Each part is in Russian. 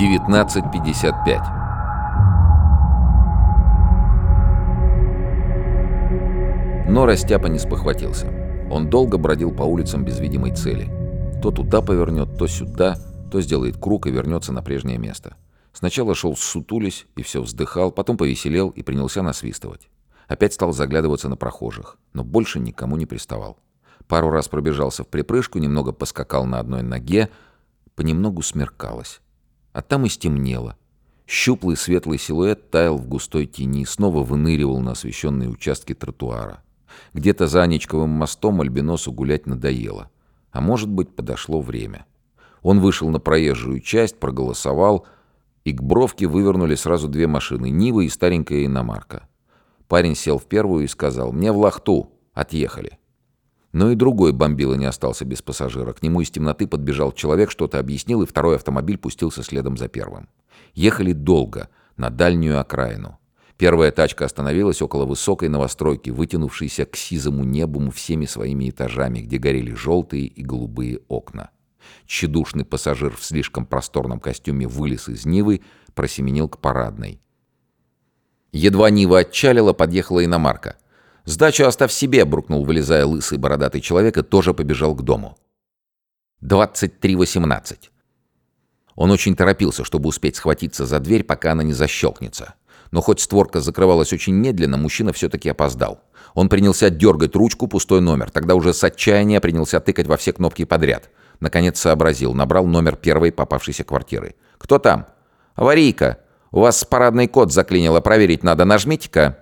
19.55 Но Растяпа не спохватился. Он долго бродил по улицам без видимой цели. То туда повернет, то сюда, то сделает круг и вернется на прежнее место. Сначала шел сутулись и все вздыхал, потом повеселел и принялся насвистывать. Опять стал заглядываться на прохожих, но больше никому не приставал. Пару раз пробежался в припрыжку, немного поскакал на одной ноге, понемногу смеркалось. А там и стемнело. Щуплый светлый силуэт таял в густой тени, снова выныривал на освещенные участки тротуара. Где-то за Анечковым мостом Альбиносу гулять надоело. А может быть, подошло время. Он вышел на проезжую часть, проголосовал, и к бровке вывернули сразу две машины — Нива и старенькая иномарка. Парень сел в первую и сказал «Мне в Лахту». Отъехали. Но и другой бомбила не остался без пассажира. К нему из темноты подбежал человек, что-то объяснил, и второй автомобиль пустился следом за первым. Ехали долго, на дальнюю окраину. Первая тачка остановилась около высокой новостройки, вытянувшейся к сизому небу всеми своими этажами, где горели желтые и голубые окна. Тщедушный пассажир в слишком просторном костюме вылез из Нивы, просеменил к парадной. Едва Нива отчалила, подъехала иномарка. «Сдачу оставь себе», — брукнул, вылезая лысый бородатый человек, и тоже побежал к дому. 23.18. Он очень торопился, чтобы успеть схватиться за дверь, пока она не защелкнется. Но хоть створка закрывалась очень медленно, мужчина все-таки опоздал. Он принялся дергать ручку, пустой номер. Тогда уже с отчаяния принялся тыкать во все кнопки подряд. Наконец сообразил, набрал номер первой попавшейся квартиры. «Кто там?» «Аварийка. У вас парадный код заклинило, проверить надо. Нажмите-ка».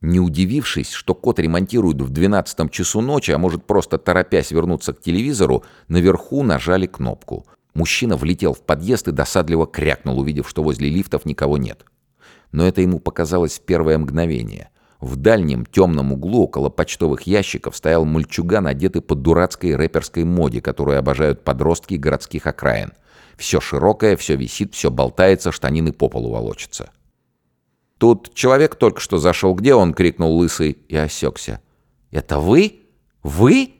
Не удивившись, что кот ремонтируют в 12 часу ночи, а может просто торопясь вернуться к телевизору, наверху нажали кнопку. Мужчина влетел в подъезд и досадливо крякнул, увидев, что возле лифтов никого нет. Но это ему показалось в первое мгновение. В дальнем темном углу около почтовых ящиков стоял мальчуган, одетый по дурацкой рэперской моде, которую обожают подростки городских окраин. Все широкое, все висит, все болтается, штанины по полу волочатся. «Тут человек только что зашел. Где он?» — крикнул лысый и осекся. «Это вы? Вы?»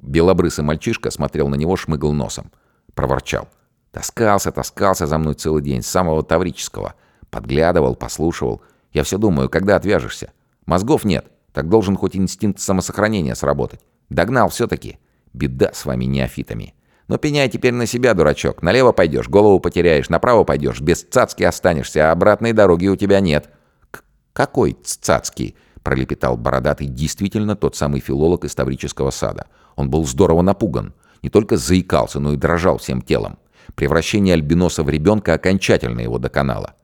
Белобрысый мальчишка смотрел на него, шмыгал носом. Проворчал. «Таскался, таскался за мной целый день, с самого Таврического. Подглядывал, послушивал. Я все думаю, когда отвяжешься? Мозгов нет, так должен хоть инстинкт самосохранения сработать. Догнал все-таки. Беда с вами неофитами. Но пеняй теперь на себя, дурачок. Налево пойдешь, голову потеряешь, направо пойдешь, без цацки останешься, а обратной дороги у тебя нет». К «Какой цацки?» — пролепетал бородатый, действительно тот самый филолог из Таврического сада. Он был здорово напуган. Не только заикался, но и дрожал всем телом. Превращение альбиноса в ребенка окончательно его доконало.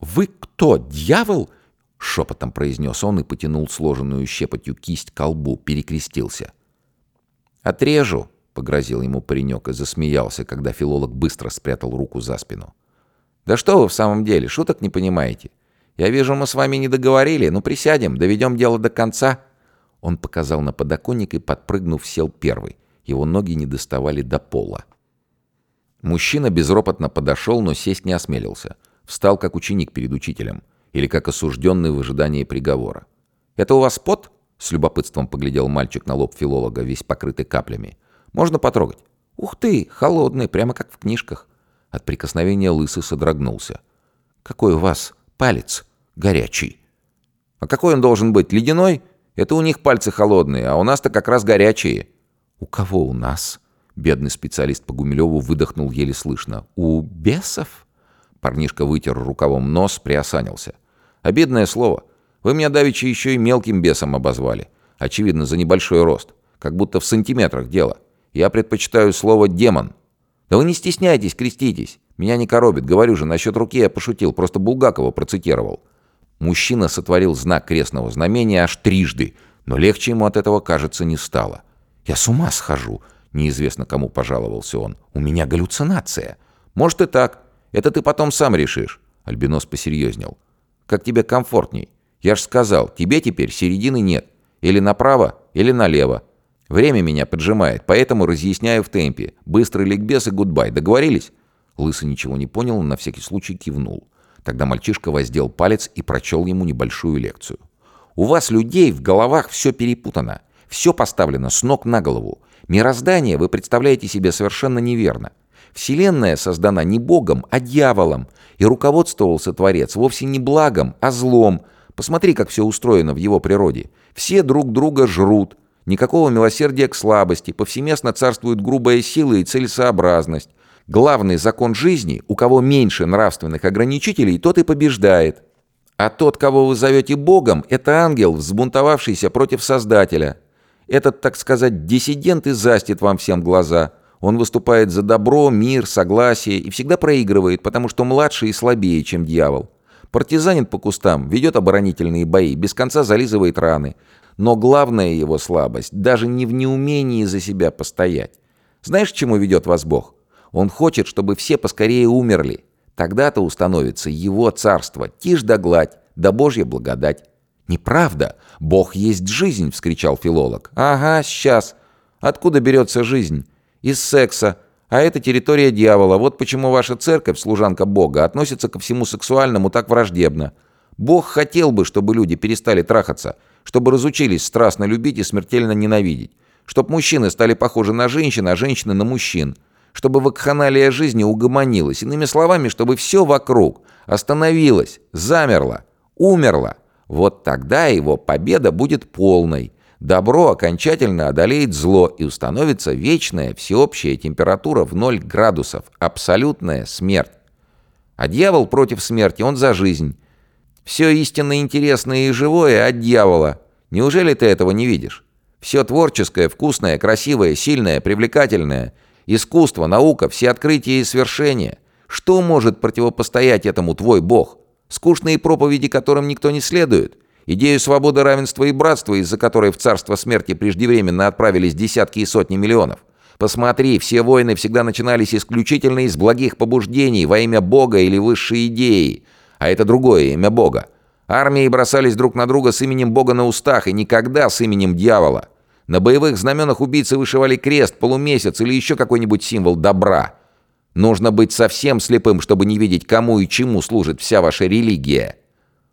«Вы кто, дьявол?» — шепотом произнес он и потянул сложенную щепотью кисть к колбу, перекрестился. «Отрежу», погрозил ему паренек и засмеялся, когда филолог быстро спрятал руку за спину. «Да что вы в самом деле, шуток не понимаете? Я вижу, мы с вами не договорили. Ну, присядем, доведем дело до конца». Он показал на подоконник и, подпрыгнув, сел первый. Его ноги не доставали до пола. Мужчина безропотно подошел, но сесть не осмелился. Встал как ученик перед учителем. Или как осужденный в ожидании приговора. «Это у вас пот?» — с любопытством поглядел мальчик на лоб филолога, весь покрытый каплями. Можно потрогать?» «Ух ты, холодный, прямо как в книжках». От прикосновения лысый содрогнулся. «Какой у вас палец горячий?» «А какой он должен быть? Ледяной? Это у них пальцы холодные, а у нас-то как раз горячие». «У кого у нас?» Бедный специалист по Гумилеву выдохнул еле слышно. «У бесов?» Парнишка вытер рукавом нос, приосанился. «Обидное слово. Вы меня давеча еще и мелким бесом обозвали. Очевидно, за небольшой рост. Как будто в сантиметрах дело. Я предпочитаю слово «демон». Да вы не стесняйтесь, креститесь. Меня не коробит. Говорю же, насчет руки я пошутил, просто Булгакова процитировал. Мужчина сотворил знак крестного знамения аж трижды, но легче ему от этого, кажется, не стало. «Я с ума схожу», — неизвестно кому пожаловался он. «У меня галлюцинация». «Может и так. Это ты потом сам решишь». Альбинос посерьезнел. «Как тебе комфортней? Я ж сказал, тебе теперь середины нет. Или направо, или налево. Время меня поджимает, поэтому разъясняю в темпе. Быстрый ликбез и гудбай. Договорились?» Лысый ничего не понял, но на всякий случай кивнул. Тогда мальчишка воздел палец и прочел ему небольшую лекцию. «У вас, людей, в головах все перепутано. Все поставлено с ног на голову. Мироздание вы представляете себе совершенно неверно. Вселенная создана не Богом, а дьяволом, и руководствовался Творец вовсе не благом, а злом. Посмотри, как все устроено в его природе. Все друг друга жрут, никакого милосердия к слабости, повсеместно царствует грубая сила и целесообразность. Главный закон жизни, у кого меньше нравственных ограничителей, тот и побеждает. А тот, кого вы зовете Богом, это ангел, взбунтовавшийся против Создателя. Этот, так сказать, диссидент и застит вам всем глаза – он выступает за добро, мир, согласие и всегда проигрывает, потому что младше и слабее, чем дьявол. Партизанит по кустам, ведет оборонительные бои, без конца зализывает раны. Но главная его слабость даже не в неумении за себя постоять. Знаешь, к чему ведет вас Бог? Он хочет, чтобы все поскорее умерли. Тогда-то установится его царство, тишь да гладь, да Божья благодать. «Неправда! Бог есть жизнь!» — вскричал филолог. «Ага, сейчас. Откуда берется жизнь? из секса, а это территория дьявола. Вот почему ваша церковь, служанка Бога, относится ко всему сексуальному так враждебно. Бог хотел бы, чтобы люди перестали трахаться, чтобы разучились страстно любить и смертельно ненавидеть, чтобы мужчины стали похожи на женщин, а женщины на мужчин, чтобы вакханалия жизни угомонилась, иными словами, чтобы все вокруг остановилось, замерло, умерло. Вот тогда его победа будет полной, добро окончательно одолеет зло и установится вечная всеобщая температура в 0 градусов, абсолютная смерть. А дьявол против смерти, он за жизнь. Все истинно интересное и живое от дьявола. Неужели ты этого не видишь? Все творческое, вкусное, красивое, сильное, привлекательное. Искусство, наука, все открытия и свершения. Что может противопостоять этому твой бог? Скучные проповеди, которым никто не следует – Идею свободы, равенства и братства, из-за которой в царство смерти преждевременно отправились десятки и сотни миллионов. Посмотри, все войны всегда начинались исключительно из благих побуждений во имя Бога или высшей идеи. А это другое имя Бога. Армии бросались друг на друга с именем Бога на устах и никогда с именем дьявола. На боевых знаменах убийцы вышивали крест, полумесяц или еще какой-нибудь символ добра. Нужно быть совсем слепым, чтобы не видеть, кому и чему служит вся ваша религия.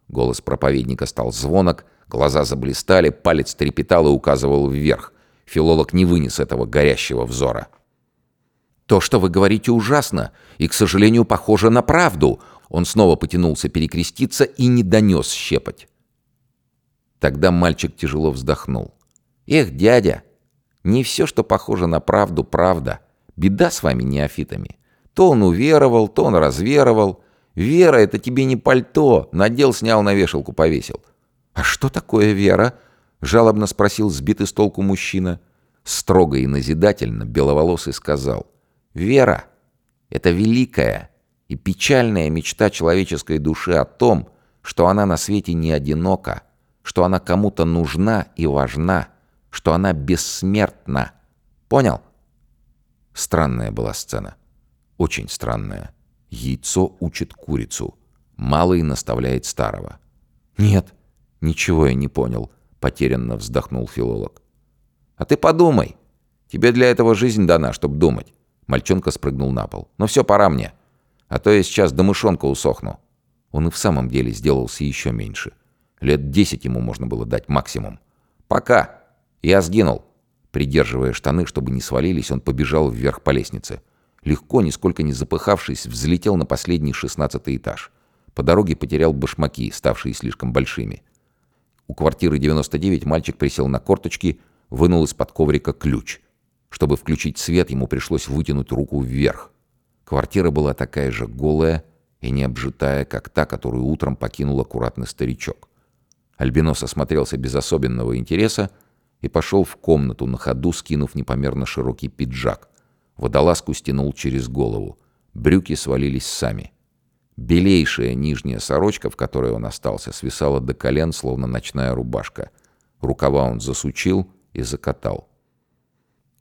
Голос проповедника стал звонок, глаза заблистали, палец трепетал и указывал вверх. Филолог не вынес этого горящего взора. «То, что вы говорите, ужасно, и, к сожалению, похоже на правду!» Он снова потянулся перекреститься и не донес щепоть. Тогда мальчик тяжело вздохнул. «Эх, дядя, не все, что похоже на правду, правда. Беда с вами неофитами. То он уверовал, то он разверовал, Вера — это тебе не пальто. Надел, снял, на вешалку повесил. «А что такое вера?» — жалобно спросил сбитый с толку мужчина. Строго и назидательно беловолосый сказал. «Вера — это великая и печальная мечта человеческой души о том, что она на свете не одинока, что она кому-то нужна и важна, что она бессмертна. Понял?» Странная была сцена. Очень странная. Яйцо учит курицу. Малый наставляет старого. «Нет, ничего я не понял», — потерянно вздохнул филолог. «А ты подумай. Тебе для этого жизнь дана, чтобы думать». Мальчонка спрыгнул на пол. «Ну все, пора мне. А то я сейчас до мышонка усохну». Он и в самом деле сделался еще меньше. Лет десять ему можно было дать максимум. «Пока. Я сгинул». Придерживая штаны, чтобы не свалились, он побежал вверх по лестнице легко, нисколько не запыхавшись, взлетел на последний шестнадцатый этаж. По дороге потерял башмаки, ставшие слишком большими. У квартиры 99 мальчик присел на корточки, вынул из-под коврика ключ. Чтобы включить свет, ему пришлось вытянуть руку вверх. Квартира была такая же голая и необжитая, как та, которую утром покинул аккуратный старичок. Альбинос осмотрелся без особенного интереса и пошел в комнату, на ходу скинув непомерно широкий пиджак. Водолазку стянул через голову. Брюки свалились сами. Белейшая нижняя сорочка, в которой он остался, свисала до колен, словно ночная рубашка. Рукава он засучил и закатал.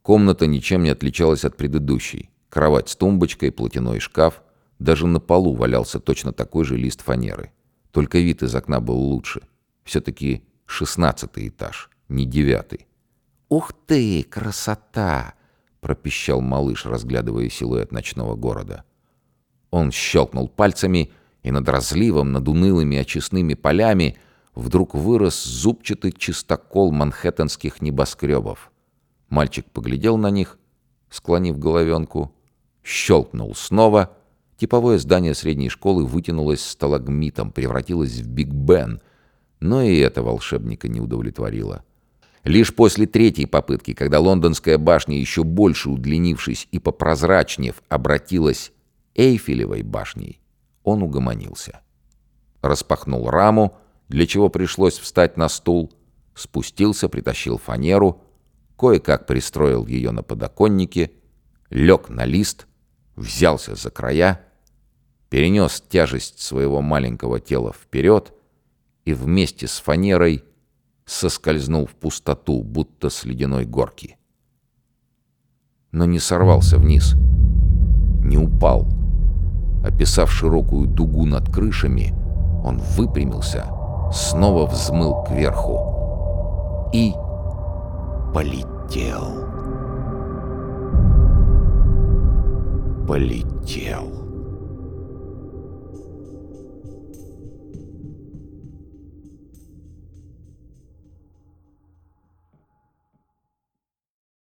Комната ничем не отличалась от предыдущей. Кровать с тумбочкой, платяной шкаф. Даже на полу валялся точно такой же лист фанеры. Только вид из окна был лучше. Все-таки шестнадцатый этаж, не девятый. «Ух ты, красота!» пропищал малыш, разглядывая силуэт ночного города. Он щелкнул пальцами, и над разливом, над унылыми очистными полями вдруг вырос зубчатый чистокол манхэттенских небоскребов. Мальчик поглядел на них, склонив головенку, Щелкнул снова. Типовое здание средней школы вытянулось сталагмитом, превратилось в Биг Бен. Но и это волшебника не удовлетворило. Лишь после третьей попытки, когда лондонская башня, еще больше удлинившись и попрозрачнев, обратилась Эйфелевой башней, он угомонился. Распахнул раму, для чего пришлось встать на стул, спустился, притащил фанеру, кое-как пристроил ее на подоконнике, лег на лист, взялся за края, перенес тяжесть своего маленького тела вперед и вместе с фанерой соскользнул в пустоту, будто с ледяной горки. Но не сорвался вниз, не упал. Описав широкую дугу над крышами, он выпрямился, снова взмыл кверху и полетел. Полетел.